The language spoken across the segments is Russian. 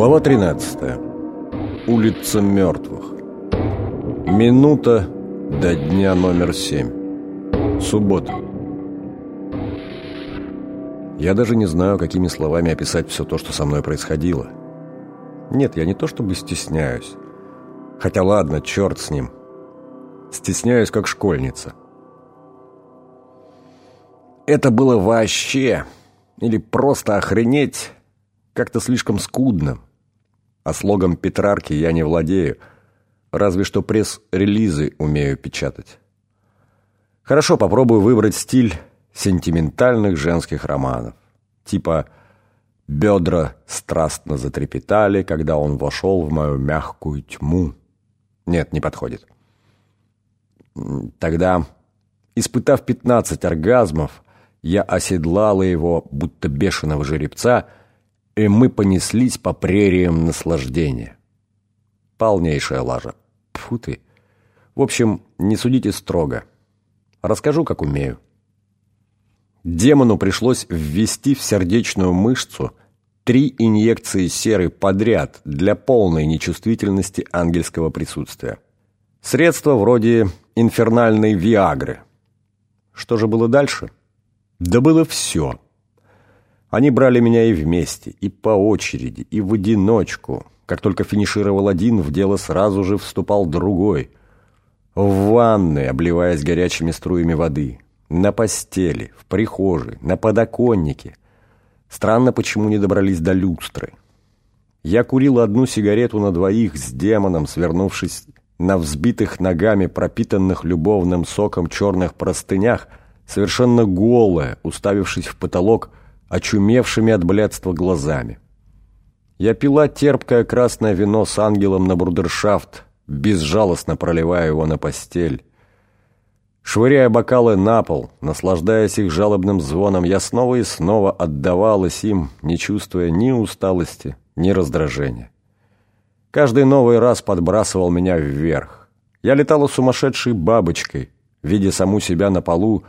Глава 13. Улица мертвых. Минута до дня номер 7. Суббота. Я даже не знаю, какими словами описать все то, что со мной происходило. Нет, я не то чтобы стесняюсь. Хотя ладно, черт с ним. Стесняюсь, как школьница. Это было вообще, или просто охренеть, как-то слишком скудно. А слогом Петрарки я не владею, разве что пресс-релизы умею печатать. Хорошо, попробую выбрать стиль сентиментальных женских романов. Типа «Бедра страстно затрепетали, когда он вошел в мою мягкую тьму». Нет, не подходит. Тогда, испытав 15 оргазмов, я оседлала его, будто бешеного жеребца, и мы понеслись по прериям наслаждения. Полнейшая лажа. Фу ты. В общем, не судите строго. Расскажу, как умею. Демону пришлось ввести в сердечную мышцу три инъекции серы подряд для полной нечувствительности ангельского присутствия. Средства вроде инфернальной Виагры. Что же было дальше? Да было все. Они брали меня и вместе, и по очереди, и в одиночку. Как только финишировал один, в дело сразу же вступал другой. В ванной, обливаясь горячими струями воды. На постели, в прихожей, на подоконнике. Странно, почему не добрались до люстры. Я курил одну сигарету на двоих с демоном, свернувшись на взбитых ногами, пропитанных любовным соком черных простынях, совершенно голая, уставившись в потолок, очумевшими от блядства глазами. Я пила терпкое красное вино с ангелом на брудершафт, безжалостно проливая его на постель. Швыряя бокалы на пол, наслаждаясь их жалобным звоном, я снова и снова отдавалась им, не чувствуя ни усталости, ни раздражения. Каждый новый раз подбрасывал меня вверх. Я летала сумасшедшей бабочкой, видя саму себя на полу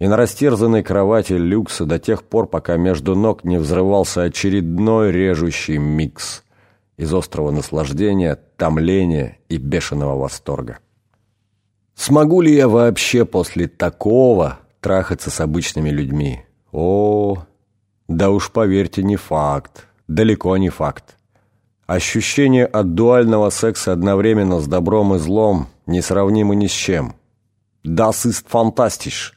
и на растерзанной кровати люкса до тех пор, пока между ног не взрывался очередной режущий микс из острого наслаждения, томления и бешеного восторга. Смогу ли я вообще после такого трахаться с обычными людьми? О, да уж поверьте, не факт, далеко не факт. Ощущение от дуального секса одновременно с добром и злом несравнимо ни с чем. Das ist fantastisch.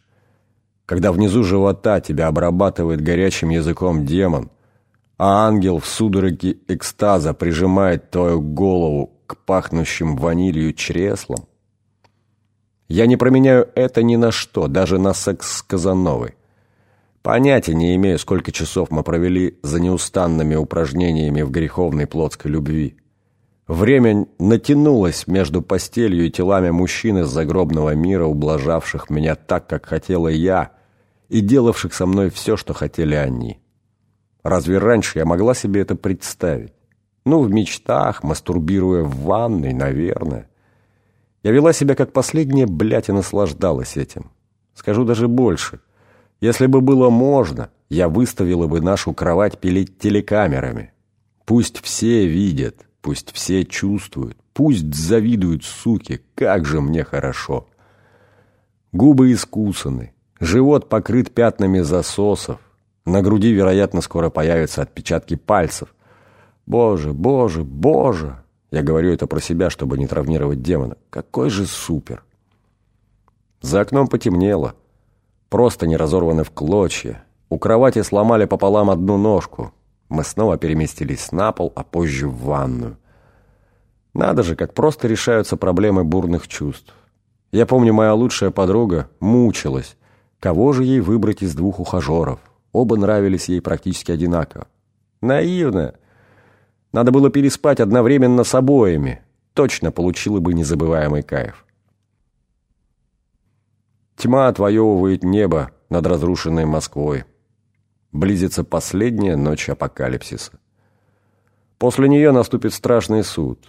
Когда внизу живота тебя обрабатывает горячим языком демон, а ангел в судороге экстаза прижимает твою голову к пахнущим ванилью чреслам. Я не променяю это ни на что, даже на секс с Казановой. Понятия не имею, сколько часов мы провели за неустанными упражнениями в греховной плотской любви. Время натянулось между постелью и телами мужчин из загробного мира, ублажавших меня так, как хотела я, и делавших со мной все, что хотели они. Разве раньше я могла себе это представить? Ну, в мечтах, мастурбируя в ванной, наверное. Я вела себя как последняя, блядь, и наслаждалась этим. Скажу даже больше – если бы было можно, я выставила бы нашу кровать пилить телекамерами. Пусть все видят, пусть все чувствуют, пусть завидуют, суки, как же мне хорошо. Губы искусаны, живот покрыт пятнами засосов, на груди, вероятно, скоро появятся отпечатки пальцев. Боже, боже, боже! Я говорю это про себя, чтобы не травмировать демона. Какой же супер! За окном потемнело. Просто не разорваны в клочья. У кровати сломали пополам одну ножку. Мы снова переместились на пол, а позже в ванную. Надо же, как просто решаются проблемы бурных чувств. Я помню, моя лучшая подруга мучилась. Кого же ей выбрать из двух ухажеров? Оба нравились ей практически одинаково. Наивно. Надо было переспать одновременно с обоими. Точно получила бы незабываемый кайф. Тьма отвоевывает небо над разрушенной Москвой. Близится последняя ночь апокалипсиса. После нее наступит страшный суд.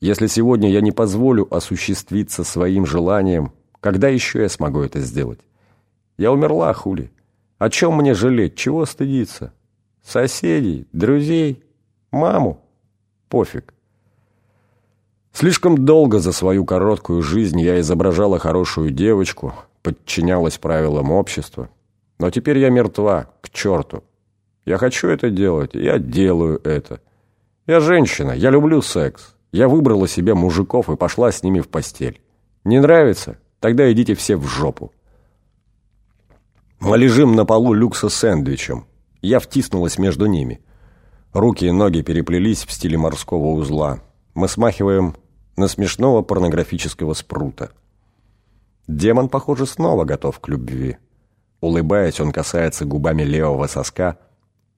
Если сегодня я не позволю осуществиться своим желанием, когда еще я смогу это сделать? Я умерла, хули. О чем мне жалеть? Чего стыдиться? Соседей? Друзей? Маму? Пофиг. Слишком долго за свою короткую жизнь я изображала хорошую девочку, подчинялась правилам общества. Но теперь я мертва, к черту. Я хочу это делать, я делаю это. Я женщина, я люблю секс. Я выбрала себе мужиков и пошла с ними в постель. Не нравится? Тогда идите все в жопу. Мы лежим на полу люкса с сэндвичем. Я втиснулась между ними. Руки и ноги переплелись в стиле морского узла. Мы смахиваем на смешного порнографического спрута. Демон, похоже, снова готов к любви. Улыбаясь, он касается губами левого соска,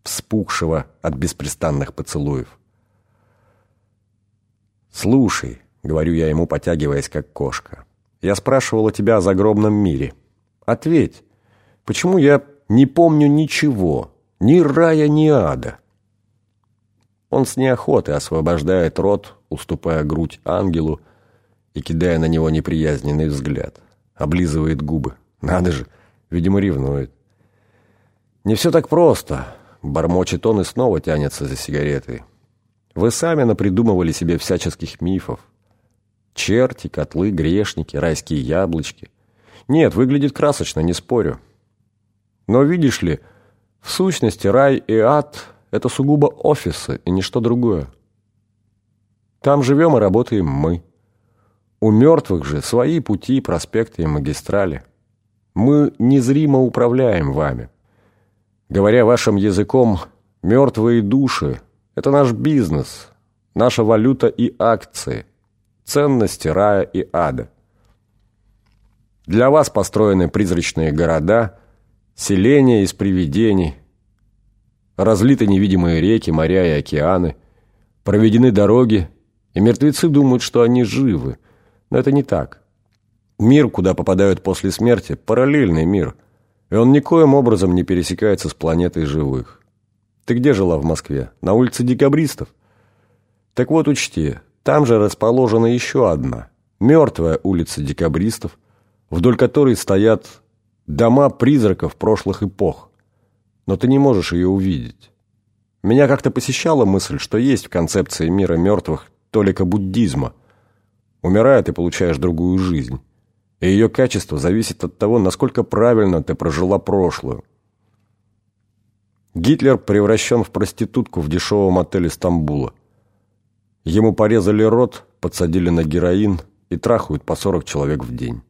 вспухшего от беспрестанных поцелуев. «Слушай», — говорю я ему, потягиваясь как кошка, — «я спрашивал о тебя о загробном мире. Ответь, почему я не помню ничего, ни рая, ни ада?» Он с неохотой освобождает рот, уступая грудь ангелу и кидая на него неприязненный взгляд. Облизывает губы. Надо же, видимо, ревнует. «Не все так просто», — бормочет он и снова тянется за сигаретой. «Вы сами напридумывали себе всяческих мифов. Черти, котлы, грешники, райские яблочки. Нет, выглядит красочно, не спорю. Но видишь ли, в сущности рай и ад это сугубо офисы и ничто другое. Там живем и работаем мы. У мертвых же свои пути, проспекты и магистрали. Мы незримо управляем вами. Говоря вашим языком, мертвые души – это наш бизнес, наша валюта и акции, ценности рая и ада. Для вас построены призрачные города, селения из привидений, разлиты невидимые реки, моря и океаны, проведены дороги, и мертвецы думают, что они живы. Но это не так. Мир, куда попадают после смерти, параллельный мир, и он никоим образом не пересекается с планетой живых. Ты где жила в Москве? На улице Декабристов? Так вот учти, там же расположена еще одна, мертвая улица Декабристов, вдоль которой стоят дома призраков прошлых эпох но ты не можешь ее увидеть. Меня как-то посещала мысль, что есть в концепции мира мертвых толика буддизма. Умирая, ты получаешь другую жизнь. И ее качество зависит от того, насколько правильно ты прожила прошлую. Гитлер превращен в проститутку в дешевом отеле Стамбула. Ему порезали рот, подсадили на героин и трахают по 40 человек в день.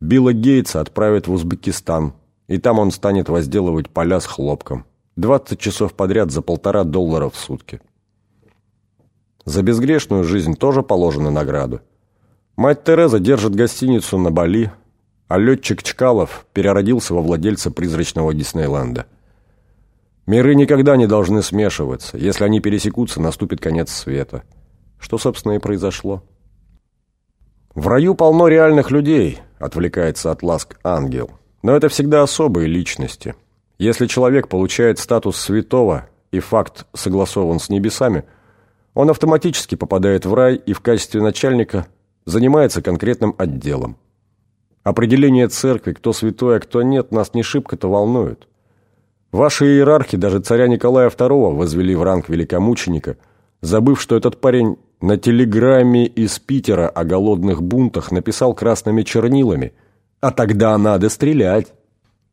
Билла Гейтса отправят в Узбекистан, и там он станет возделывать поля с хлопком. 20 часов подряд за полтора доллара в сутки. За безгрешную жизнь тоже положены награды. Мать Тереза держит гостиницу на Бали, а летчик Чкалов переродился во владельца призрачного Диснейленда. Миры никогда не должны смешиваться. Если они пересекутся, наступит конец света. Что, собственно, и произошло. «В раю полно реальных людей», — отвлекается от ласк ангел. Но это всегда особые личности. Если человек получает статус святого и факт согласован с небесами, он автоматически попадает в рай и в качестве начальника занимается конкретным отделом. Определение церкви, кто святой, а кто нет, нас не шибко-то волнует. Ваши иерархи даже царя Николая II возвели в ранг великомученика, забыв, что этот парень на телеграмме из Питера о голодных бунтах написал красными чернилами – а тогда надо стрелять.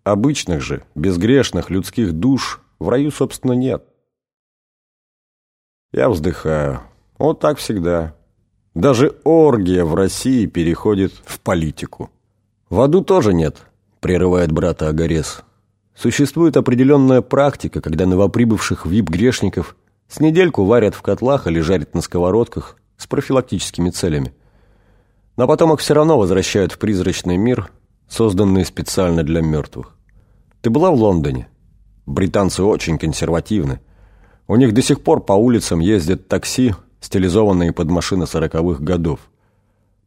Обычных же, безгрешных людских душ в раю, собственно, нет. Я вздыхаю. Вот так всегда. Даже оргия в России переходит в политику. В аду тоже нет, прерывает брата Агарес. Существует определенная практика, когда новоприбывших вип-грешников с недельку варят в котлах или жарят на сковородках с профилактическими целями. Но потом их все равно возвращают в призрачный мир, созданный специально для мертвых. Ты была в Лондоне? Британцы очень консервативны. У них до сих пор по улицам ездят такси, стилизованные под машины сороковых годов.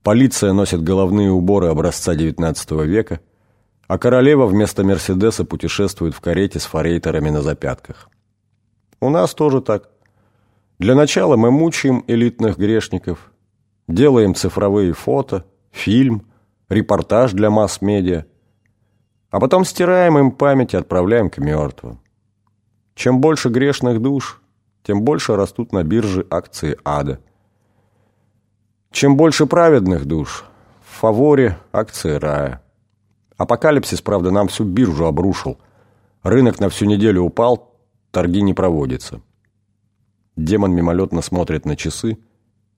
Полиция носит головные уборы образца XIX века, а королева вместо Мерседеса путешествует в карете с форейтерами на запятках. У нас тоже так. Для начала мы мучаем элитных грешников, делаем цифровые фото, фильм – репортаж для масс-медиа, а потом стираем им память и отправляем к мертвым. Чем больше грешных душ, тем больше растут на бирже акции ада. Чем больше праведных душ, в фаворе акции рая. Апокалипсис, правда, нам всю биржу обрушил. Рынок на всю неделю упал, торги не проводятся. Демон мимолетно смотрит на часы,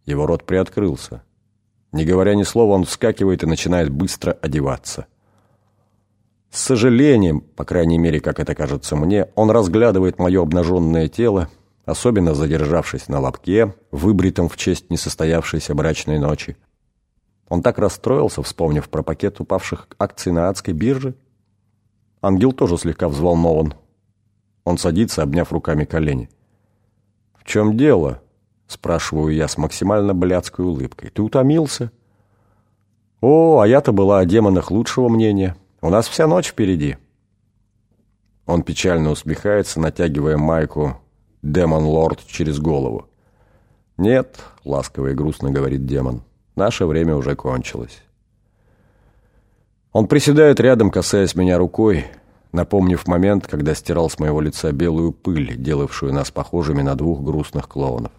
его рот приоткрылся. Не говоря ни слова, он вскакивает и начинает быстро одеваться. С сожалением, по крайней мере, как это кажется мне, он разглядывает мое обнаженное тело, особенно задержавшись на лобке, выбритом в честь несостоявшейся брачной ночи. Он так расстроился, вспомнив про пакет упавших акций на адской бирже. Ангел тоже слегка взволнован. Он садится, обняв руками колени. «В чем дело?» – спрашиваю я с максимально блядской улыбкой. «Ты утомился?» «О, а я-то была о демонах лучшего мнения. У нас вся ночь впереди». Он печально усмехается, натягивая майку «Демон Лорд» через голову. «Нет», — ласково и грустно говорит демон, — «наше время уже кончилось». Он приседает рядом, касаясь меня рукой, напомнив момент, когда стирал с моего лица белую пыль, делавшую нас похожими на двух грустных клоунов.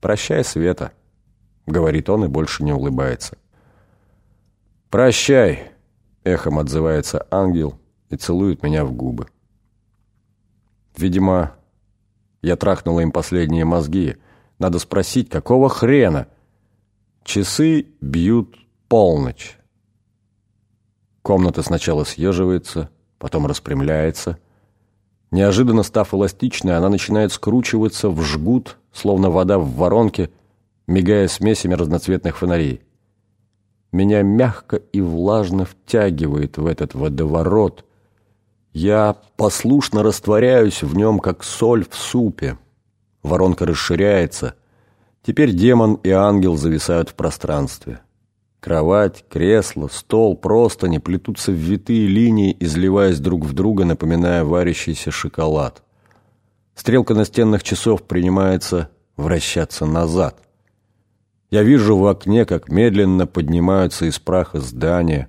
«Прощай, Света», — говорит он и больше не улыбается. «Прощай», — эхом отзывается ангел и целует меня в губы. Видимо, я трахнула им последние мозги. Надо спросить, какого хрена? Часы бьют полночь. Комната сначала съеживается, потом распрямляется. Неожиданно став эластичной, она начинает скручиваться в жгут, словно вода в воронке, мигая смесями разноцветных фонарей. Меня мягко и влажно втягивает в этот водоворот. Я послушно растворяюсь в нем, как соль в супе. Воронка расширяется. Теперь демон и ангел зависают в пространстве. Кровать, кресло, стол, просто не плетутся в витые линии, изливаясь друг в друга, напоминая варящийся шоколад. Стрелка настенных часов принимается вращаться назад. Я вижу в окне, как медленно поднимаются из праха здания.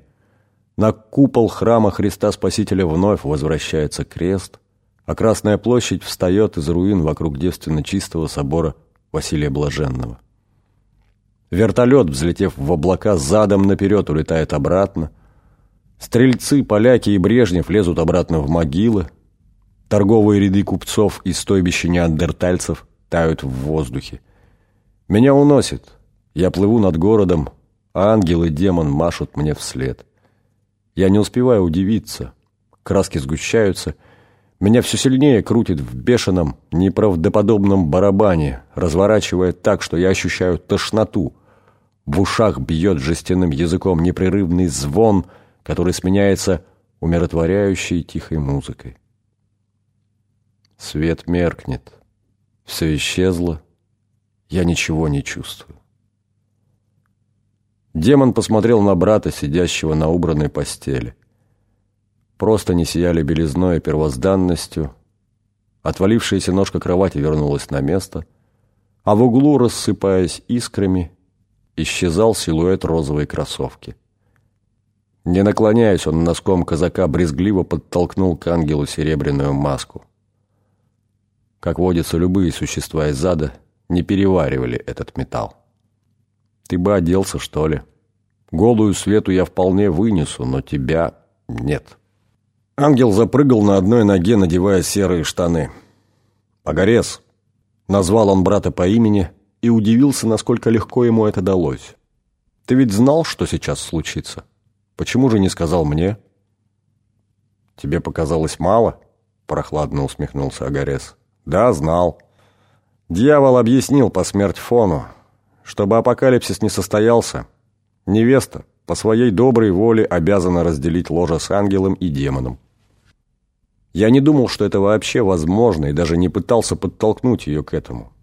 На купол храма Христа Спасителя вновь возвращается крест, а Красная площадь встает из руин вокруг девственно чистого собора Василия Блаженного. Вертолет, взлетев в облака, задом наперед улетает обратно. Стрельцы, поляки и Брежнев лезут обратно в могилы. Торговые ряды купцов и стойбища неандертальцев тают в воздухе. Меня уносит. Я плыву над городом, а ангел и демон машут мне вслед. Я не успеваю удивиться. Краски сгущаются. Меня все сильнее крутит в бешеном, неправдоподобном барабане, разворачивая так, что я ощущаю тошноту — в ушах бьет жестяным языком непрерывный звон, который сменяется умиротворяющей тихой музыкой. Свет меркнет. Все исчезло. Я ничего не чувствую. Демон посмотрел на брата, сидящего на убранной постели. Просто не сияли белизной и первозданностью. Отвалившаяся ножка кровати вернулась на место, а в углу, рассыпаясь искрами, исчезал силуэт розовой кроссовки. Не наклоняясь, он носком казака брезгливо подтолкнул к ангелу серебряную маску. Как водится, любые существа из ада не переваривали этот металл. Ты бы оделся, что ли? Голую свету я вполне вынесу, но тебя нет. Ангел запрыгал на одной ноге, надевая серые штаны. «Погорез!» Назвал он брата по имени – и удивился, насколько легко ему это далось. «Ты ведь знал, что сейчас случится? Почему же не сказал мне?» «Тебе показалось мало?» – прохладно усмехнулся Агарес. «Да, знал. Дьявол объяснил по смерть Фону, чтобы апокалипсис не состоялся. Невеста по своей доброй воле обязана разделить ложе с ангелом и демоном. Я не думал, что это вообще возможно, и даже не пытался подтолкнуть ее к этому.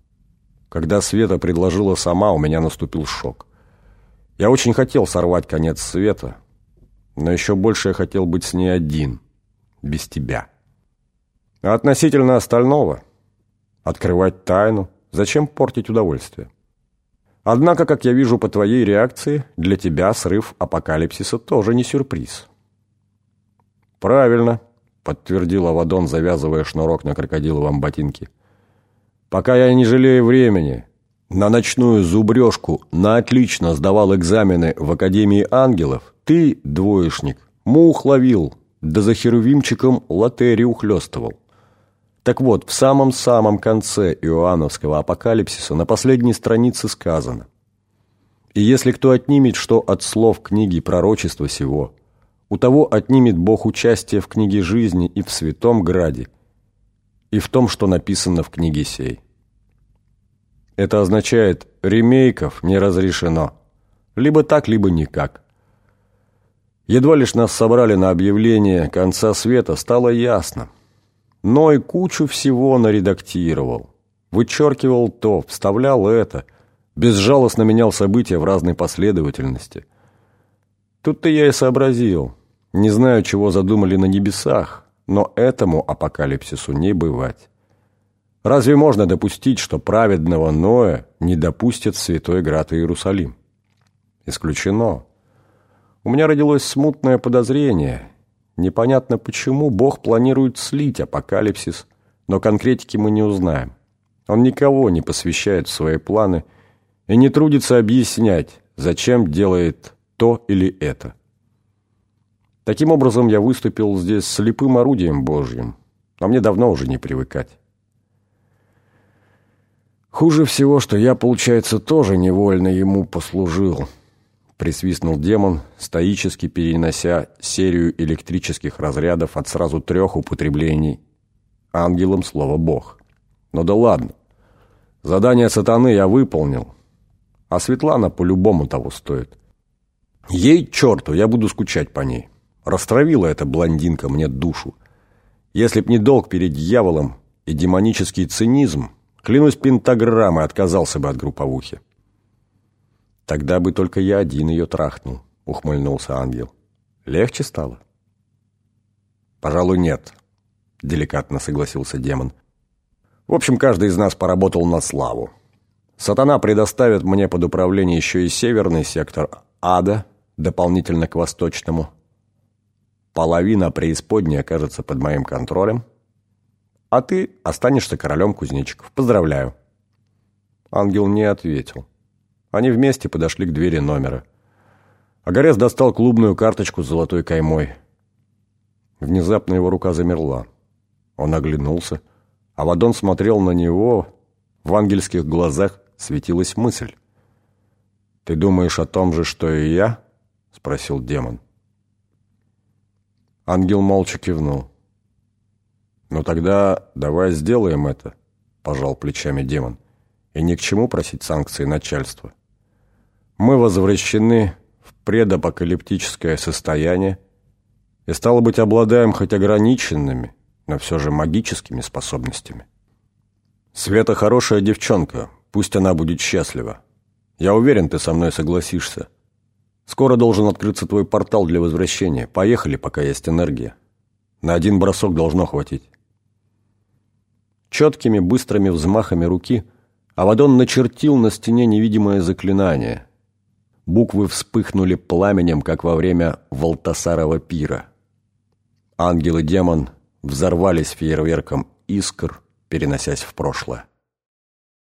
Когда Света предложила сама, у меня наступил шок. Я очень хотел сорвать конец света, но еще больше я хотел быть с ней один, без тебя. А относительно остального, открывать тайну, зачем портить удовольствие? Однако, как я вижу по твоей реакции, для тебя срыв апокалипсиса тоже не сюрприз. Правильно, подтвердил Авадон, завязывая шнурок на крокодиловом ботинке. Пока я не жалею времени, на ночную зубрежку на отлично сдавал экзамены в Академии ангелов, ты, двоечник, мух ловил, да за херувимчиком лотерию ухлёстывал. Так вот, в самом-самом конце Иоанновского апокалипсиса на последней странице сказано «И если кто отнимет что от слов книги пророчества сего, у того отнимет Бог участие в книге жизни и в святом граде, и в том, что написано в книге сей». Это означает «ремейков не разрешено». Либо так, либо никак. Едва лишь нас собрали на объявление конца света, стало ясно. Но и кучу всего наредактировал. Вычеркивал то, вставлял это. Безжалостно менял события в разной последовательности. Тут-то я и сообразил. Не знаю, чего задумали на небесах, но этому апокалипсису не бывать. Разве можно допустить, что праведного Ноя не допустят в Святой Град Иерусалим? Исключено. У меня родилось смутное подозрение. Непонятно почему Бог планирует слить апокалипсис, но конкретики мы не узнаем. Он никого не посвящает в свои планы и не трудится объяснять, зачем делает то или это. Таким образом, я выступил здесь слепым орудием Божьим, но мне давно уже не привыкать. Хуже всего, что я, получается, тоже невольно ему послужил – присвистнул демон, стоически перенося серию электрических разрядов от сразу трех употреблений ангелом слово «бог». Ну да ладно. Задание сатаны я выполнил, а Светлана по-любому того стоит. Ей, черту, я буду скучать по ней. Растравила эта блондинка мне душу. Если б не долг перед дьяволом и демонический цинизм, клянусь пентаграммой, отказался бы от групповухи. Тогда бы только я один ее трахнул, ухмыльнулся ангел. Легче стало? Пожалуй, нет, деликатно согласился демон. В общем, каждый из нас поработал на славу. Сатана предоставит мне под управление еще и северный сектор ада, дополнительно к восточному. Половина преисподней окажется под моим контролем, а ты останешься королем кузнечиков. Поздравляю. Ангел не ответил. Они вместе подошли к двери номера. Агарес достал клубную карточку с золотой каймой. Внезапно его рука замерла. Он оглянулся. а Авадон смотрел на него. В ангельских глазах светилась мысль. «Ты думаешь о том же, что и я?» — спросил демон. Ангел молча кивнул. «Ну тогда давай сделаем это», — пожал плечами демон. «И ни к чему просить санкции начальства мы возвращены в предапокалиптическое состояние и, стало быть, обладаем хоть ограниченными, но все же магическими способностями. Света хорошая девчонка, пусть она будет счастлива. Я уверен, ты со мной согласишься. Скоро должен открыться твой портал для возвращения. Поехали, пока есть энергия. На один бросок должно хватить. Четкими, быстрыми взмахами руки Авадон начертил на стене невидимое заклинание – Буквы вспыхнули пламенем, как во время Валтасарова пира. Ангел и демон взорвались фейерверком искр, переносясь в прошлое.